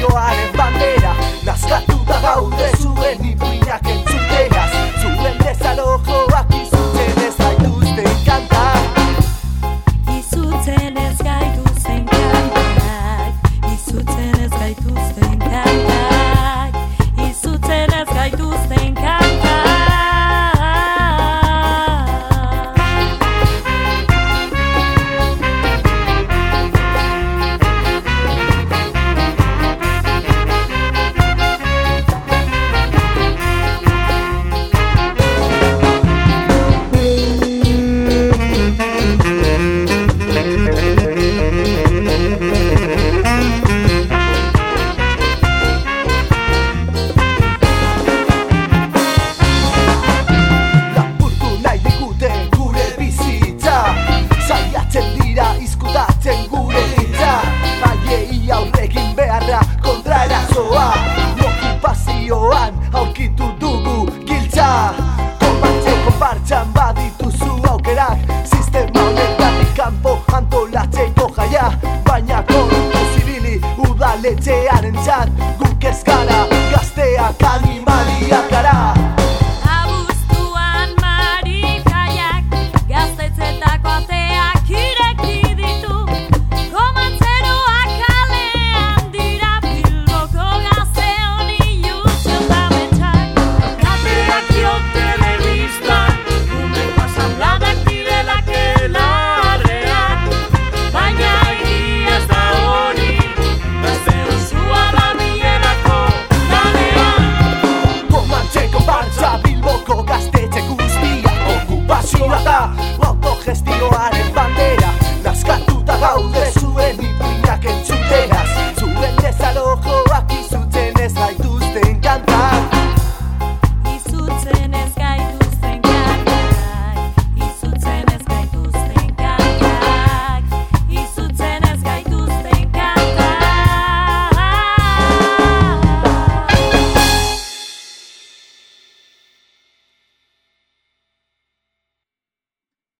Giovanni Bandera Konpartze konpartzean badituzu aukerak Sistema honetatik kanpo antolatzen Gestio